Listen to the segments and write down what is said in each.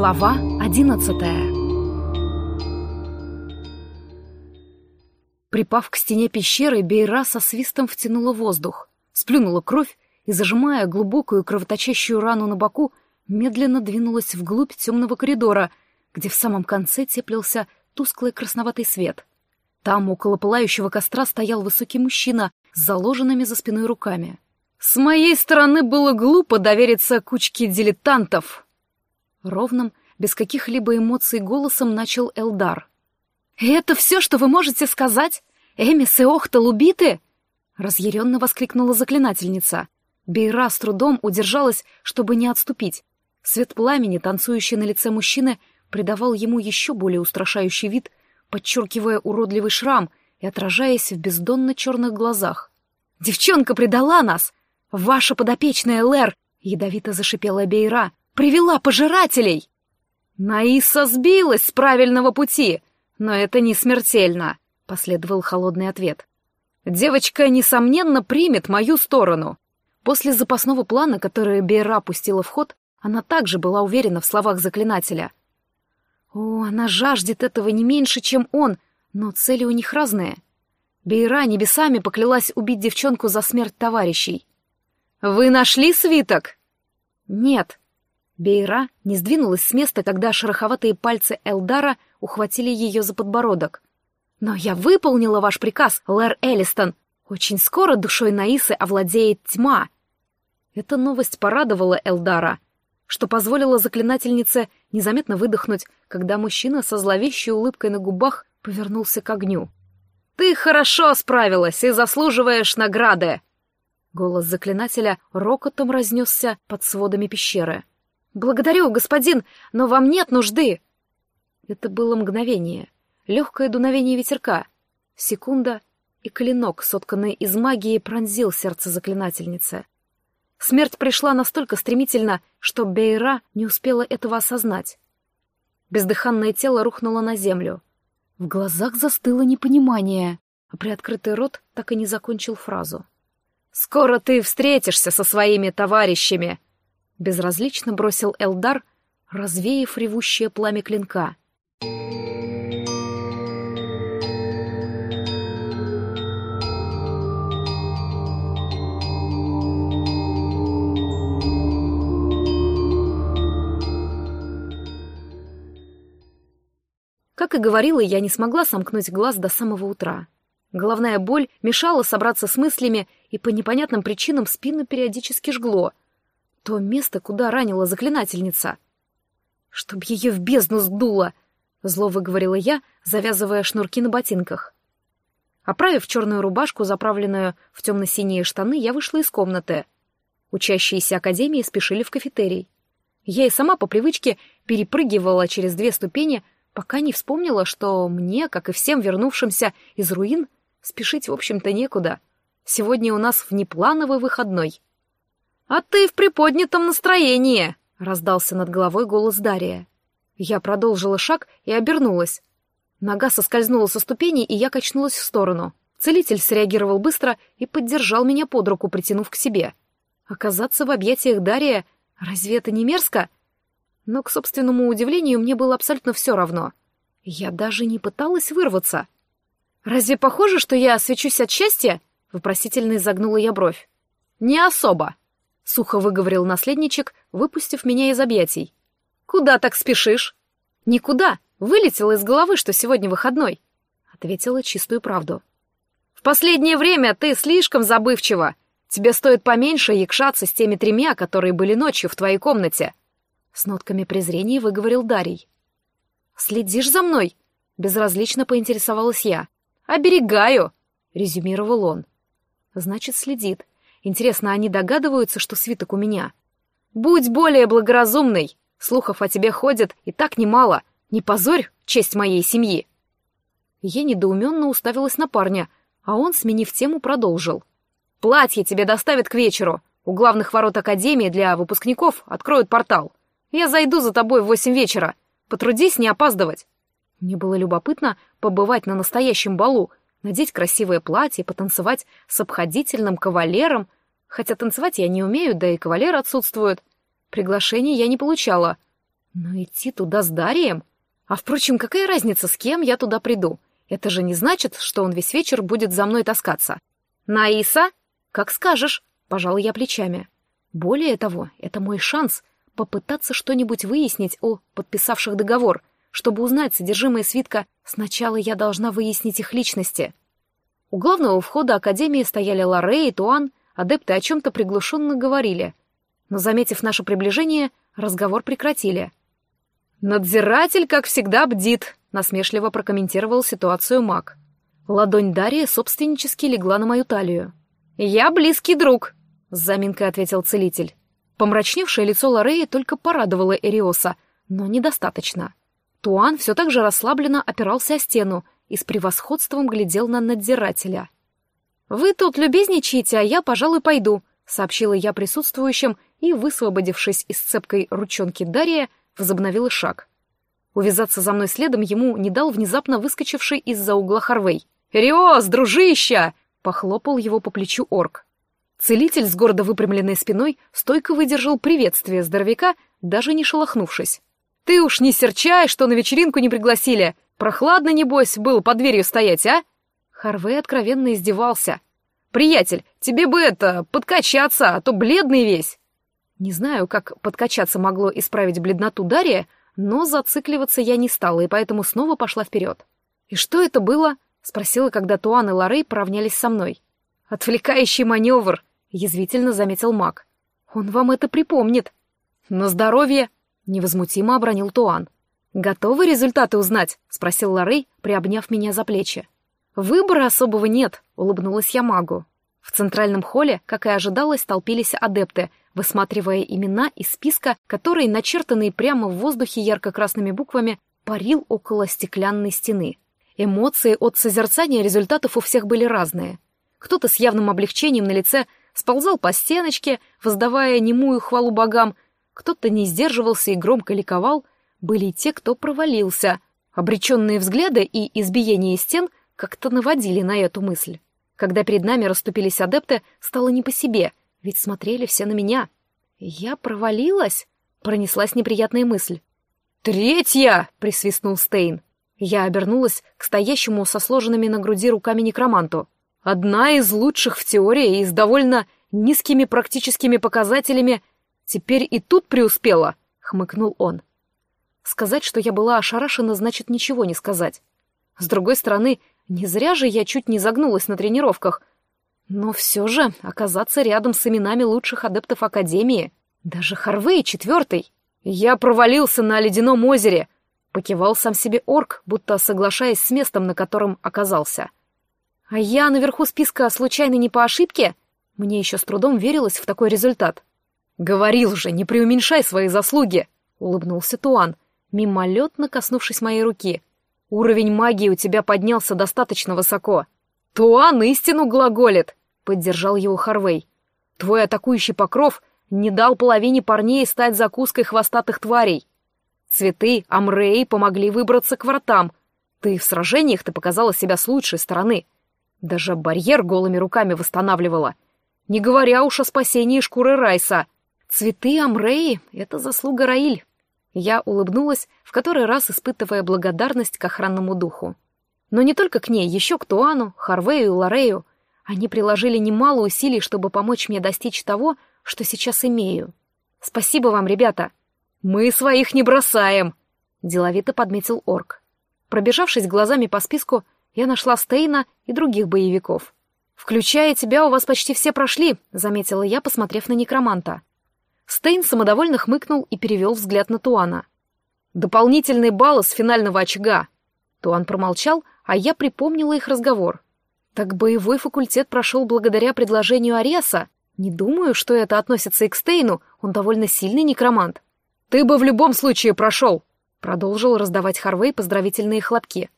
Глава одиннадцатая Припав к стене пещеры, Бейра со свистом втянула воздух, сплюнула кровь и, зажимая глубокую кровоточащую рану на боку, медленно двинулась вглубь темного коридора, где в самом конце теплился тусклый красноватый свет. Там, около пылающего костра, стоял высокий мужчина с заложенными за спиной руками. «С моей стороны было глупо довериться кучке дилетантов!» Ровным, без каких-либо эмоций голосом начал Элдар. «Это все, что вы можете сказать? Эмис и Охтал убиты?» Разъяренно воскликнула заклинательница. Бейра с трудом удержалась, чтобы не отступить. Свет пламени, танцующий на лице мужчины, придавал ему еще более устрашающий вид, подчеркивая уродливый шрам и отражаясь в бездонно-черных глазах. «Девчонка предала нас! Ваша подопечная Лэр!» — ядовито зашипела Бейра. «Привела пожирателей!» «Наиса сбилась с правильного пути!» «Но это не смертельно», — последовал холодный ответ. «Девочка, несомненно, примет мою сторону». После запасного плана, который Бейра пустила в ход, она также была уверена в словах заклинателя. «О, она жаждет этого не меньше, чем он, но цели у них разные». Бейра небесами поклялась убить девчонку за смерть товарищей. «Вы нашли свиток?» «Нет». Бейра не сдвинулась с места, когда шероховатые пальцы Элдара — ухватили ее за подбородок. «Но я выполнила ваш приказ, Лэр Эллистон. Очень скоро душой Наисы овладеет тьма». Эта новость порадовала Элдара, что позволило заклинательнице незаметно выдохнуть, когда мужчина со зловещей улыбкой на губах повернулся к огню. «Ты хорошо справилась и заслуживаешь награды!» Голос заклинателя рокотом разнесся под сводами пещеры. «Благодарю, господин, но вам нет нужды!» Это было мгновение, легкое дуновение ветерка, секунда, и клинок, сотканный из магии, пронзил сердце заклинательницы. Смерть пришла настолько стремительно, что Бейра не успела этого осознать. Бездыханное тело рухнуло на землю. В глазах застыло непонимание, а приоткрытый рот так и не закончил фразу. «Скоро ты встретишься со своими товарищами!» Безразлично бросил Элдар, развеяв ревущее пламя клинка. Как и говорила, я не смогла сомкнуть глаз до самого утра. Головная боль мешала собраться с мыслями, и по непонятным причинам спину периодически жгло. То место, куда ранила заклинательница. Чтоб ее в бездну сдуло! Зло выговорила я, завязывая шнурки на ботинках. Оправив черную рубашку, заправленную в темно-синие штаны, я вышла из комнаты. Учащиеся академии спешили в кафетерий. Я и сама по привычке перепрыгивала через две ступени, пока не вспомнила, что мне, как и всем вернувшимся из руин, спешить, в общем-то, некуда. Сегодня у нас внеплановый выходной. «А ты в приподнятом настроении!» — раздался над головой голос Дария. Я продолжила шаг и обернулась. Нога соскользнула со ступени, и я качнулась в сторону. Целитель среагировал быстро и поддержал меня под руку, притянув к себе. Оказаться в объятиях Дария, разве это не мерзко? Но, к собственному удивлению, мне было абсолютно все равно. Я даже не пыталась вырваться. «Разве похоже, что я свечусь от счастья?» — вопросительно изогнула я бровь. «Не особо», — сухо выговорил наследничек, выпустив меня из объятий. «Куда так спешишь?» «Никуда. Вылетело из головы, что сегодня выходной», — ответила чистую правду. «В последнее время ты слишком забывчива. Тебе стоит поменьше якшаться с теми тремя, которые были ночью в твоей комнате», — с нотками презрения выговорил Дарий. «Следишь за мной?» — безразлично поинтересовалась я. «Оберегаю», — резюмировал он. «Значит, следит. Интересно, они догадываются, что свиток у меня?» «Будь более благоразумной», Слухов о тебе ходит и так немало. Не позорь честь моей семьи. Я недоуменно уставилась на парня, а он, сменив тему, продолжил. «Платье тебе доставят к вечеру. У главных ворот Академии для выпускников откроют портал. Я зайду за тобой в восемь вечера. Потрудись не опаздывать». Мне было любопытно побывать на настоящем балу, надеть красивое платье, потанцевать с обходительным кавалером, хотя танцевать я не умею, да и кавалер отсутствует. Приглашений я не получала. Но идти туда с Дарием? А впрочем, какая разница, с кем я туда приду? Это же не значит, что он весь вечер будет за мной таскаться. «Наиса?» «Как скажешь», — пожал я плечами. Более того, это мой шанс попытаться что-нибудь выяснить о подписавших договор. Чтобы узнать содержимое свитка, сначала я должна выяснить их личности. У главного входа Академии стояли Лорре и Туан, адепты о чем-то приглушенно говорили. Но, заметив наше приближение, разговор прекратили. «Надзиратель, как всегда, бдит», — насмешливо прокомментировал ситуацию маг. Ладонь Дарьи собственнически легла на мою талию. «Я близкий друг», — с заминкой ответил целитель. Помрачневшее лицо Лореи только порадовало Эриоса, но недостаточно. Туан все так же расслабленно опирался о стену и с превосходством глядел на надзирателя. «Вы тут любезничаете, а я, пожалуй, пойду», — сообщила я присутствующим и, высвободившись из цепкой ручонки Дария, возобновила шаг. Увязаться за мной следом ему не дал внезапно выскочивший из-за угла Харвей. «Риос, дружища!» — похлопал его по плечу орк. Целитель с гордо выпрямленной спиной стойко выдержал приветствие здоровяка, даже не шелохнувшись. «Ты уж не серчай, что на вечеринку не пригласили! Прохладно, небось, было под дверью стоять, а?» Харвей откровенно издевался. «Приятель, тебе бы это, подкачаться, а то бледный весь!» Не знаю, как подкачаться могло исправить бледноту Дария, но зацикливаться я не стала, и поэтому снова пошла вперед. «И что это было?» — спросила, когда Туан и Лорей поравнялись со мной. «Отвлекающий маневр», — язвительно заметил маг. «Он вам это припомнит». «На здоровье!» — невозмутимо обронил Туан. «Готовы результаты узнать?» — спросил Лорей, приобняв меня за плечи. «Выбора особого нет», — улыбнулась я магу. В центральном холле, как и ожидалось, толпились адепты, высматривая имена из списка, который, начертанный прямо в воздухе ярко-красными буквами, парил около стеклянной стены. Эмоции от созерцания результатов у всех были разные. Кто-то с явным облегчением на лице сползал по стеночке, воздавая немую хвалу богам, кто-то не сдерживался и громко ликовал, были и те, кто провалился. Обреченные взгляды и избиение стен как-то наводили на эту мысль. Когда перед нами расступились адепты, стало не по себе, ведь смотрели все на меня. Я провалилась? Пронеслась неприятная мысль. «Третья!» — присвистнул Стейн. Я обернулась к стоящему со сложенными на груди руками некроманту. Одна из лучших в теории и с довольно низкими практическими показателями теперь и тут преуспела, хмыкнул он. Сказать, что я была ошарашена, значит ничего не сказать. С другой стороны, не зря же я чуть не загнулась на тренировках. Но все же оказаться рядом с именами лучших адептов Академии, даже Харвей четвертый. Я провалился на ледяном озере, покивал сам себе орк, будто соглашаясь с местом, на котором оказался. — а я наверху списка случайно не по ошибке? Мне еще с трудом верилось в такой результат. «Говорил же, не преуменьшай свои заслуги!» — улыбнулся Туан, мимолетно коснувшись моей руки. «Уровень магии у тебя поднялся достаточно высоко». «Туан истину глаголит!» — поддержал его Харвей. «Твой атакующий покров не дал половине парней стать закуской хвостатых тварей. Цветы Амреи помогли выбраться к вратам. Ты в сражениях ты показала себя с лучшей стороны. Даже барьер голыми руками восстанавливала. Не говоря уж о спасении шкуры Райса. Цветы Амреи — это заслуга Раиль. Я улыбнулась, в который раз испытывая благодарность к охранному духу. Но не только к ней, еще к Туану, Харвею и Лорею. Они приложили немало усилий, чтобы помочь мне достичь того, что сейчас имею. Спасибо вам, ребята. Мы своих не бросаем, — деловито подметил орк. Пробежавшись глазами по списку, я нашла Стейна и других боевиков. «Включая тебя, у вас почти все прошли», — заметила я, посмотрев на некроманта. Стейн самодовольно хмыкнул и перевел взгляд на Туана. «Дополнительный балл с финального очага». Туан промолчал, а я припомнила их разговор. «Так боевой факультет прошел благодаря предложению Ареса. Не думаю, что это относится и к Стейну, он довольно сильный некромант». «Ты бы в любом случае прошел», — продолжил раздавать Харвей поздравительные хлопки.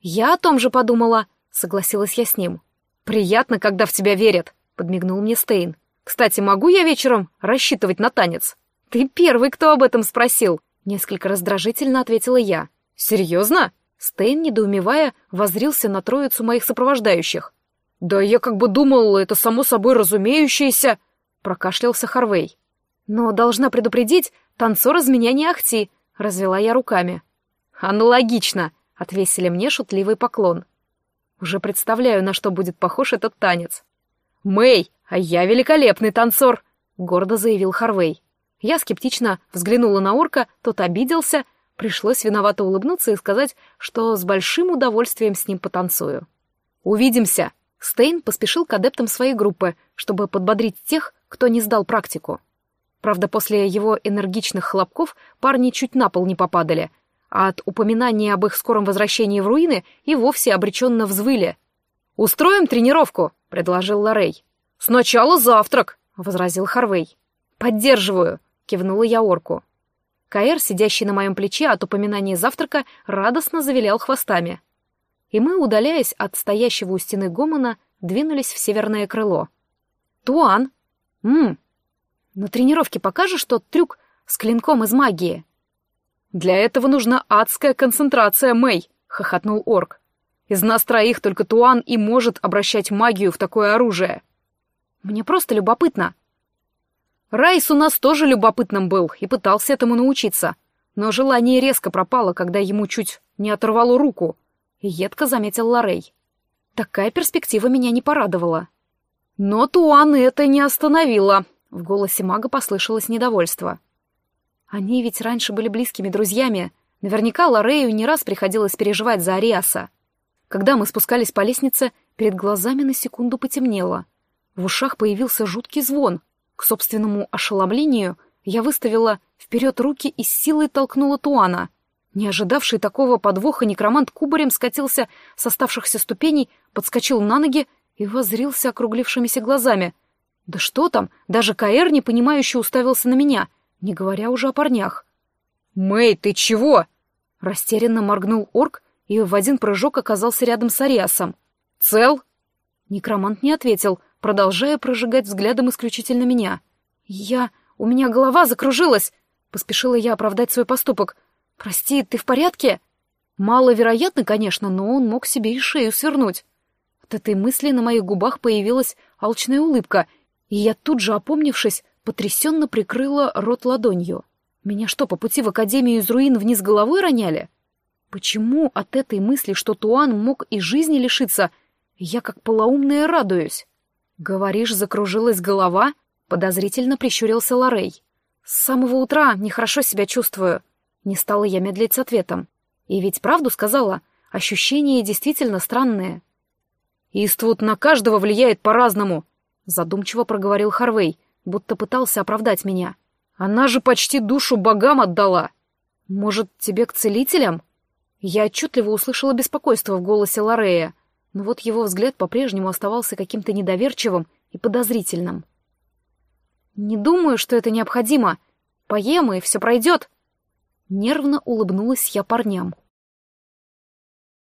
«Я о том же подумала», — согласилась я с ним. «Приятно, когда в тебя верят», — подмигнул мне Стейн. «Кстати, могу я вечером рассчитывать на танец?» «Ты первый, кто об этом спросил», — несколько раздражительно ответила я. «Серьезно?» Стейн, недоумевая, возрился на троицу моих сопровождающих. «Да я как бы думал, это само собой разумеющееся», — прокашлялся Харвей. «Но должна предупредить, танцор из меня не ахти», —— развела я руками. «Аналогично», — отвесили мне шутливый поклон. Уже представляю, на что будет похож этот танец. «Мэй, а я великолепный танцор!» — гордо заявил Харвей. Я скептично взглянула на орка, тот обиделся, пришлось виновато улыбнуться и сказать, что с большим удовольствием с ним потанцую. «Увидимся!» Стейн поспешил к адептам своей группы, чтобы подбодрить тех, кто не сдал практику. Правда, после его энергичных хлопков парни чуть на пол не попадали, а от упоминания об их скором возвращении в руины и вовсе обреченно взвыли. «Устроим тренировку», — предложил Лорей. «Сначала завтрак», — возразил Харвей. «Поддерживаю», — кивнула я орку. Каэр, сидящий на моем плече от упоминания завтрака, радостно завилял хвостами. И мы, удаляясь от стоящего у стены гомона, двинулись в северное крыло. «Туан! Ммм! На тренировке покажешь тот трюк с клинком из магии?» «Для этого нужна адская концентрация, Мэй!» — хохотнул орк. «Из нас троих только Туан и может обращать магию в такое оружие». «Мне просто любопытно», Райс у нас тоже любопытным был и пытался этому научиться, но желание резко пропало, когда ему чуть не оторвало руку, едко заметил Лорей. Такая перспектива меня не порадовала. Но Туан это не остановило. В голосе мага послышалось недовольство. Они ведь раньше были близкими друзьями. Наверняка Лорею не раз приходилось переживать за Ариаса. Когда мы спускались по лестнице, перед глазами на секунду потемнело. В ушах появился жуткий звон. К собственному ошеломлению я выставила вперед руки и с силой толкнула Туана. Не ожидавший такого подвоха некромант кубарем скатился с оставшихся ступеней, подскочил на ноги и воззрился округлившимися глазами. Да что там, даже Каэр непонимающе уставился на меня, не говоря уже о парнях. «Мэй, ты чего?» Растерянно моргнул орк и в один прыжок оказался рядом с Ариасом. «Цел?» Некромант не ответил, продолжая прожигать взглядом исключительно меня. «Я... у меня голова закружилась!» Поспешила я оправдать свой поступок. «Прости, ты в порядке?» Маловероятно, конечно, но он мог себе и шею свернуть. От этой мысли на моих губах появилась алчная улыбка, и я тут же, опомнившись, потрясенно прикрыла рот ладонью. Меня что, по пути в Академию из руин вниз головой роняли? Почему от этой мысли, что Туан мог и жизни лишиться, я как полоумная радуюсь? «Говоришь, закружилась голова?» — подозрительно прищурился Лорей. «С самого утра нехорошо себя чувствую». Не стала я медлить с ответом. И ведь правду сказала, ощущения действительно странные. «Иствуд на каждого влияет по-разному», — задумчиво проговорил Харвей, будто пытался оправдать меня. «Она же почти душу богам отдала. Может, тебе к целителям?» Я отчетливо услышала беспокойство в голосе Лорея, но вот его взгляд по-прежнему оставался каким-то недоверчивым и подозрительным. «Не думаю, что это необходимо. Поем, и все пройдет». Нервно улыбнулась я парням.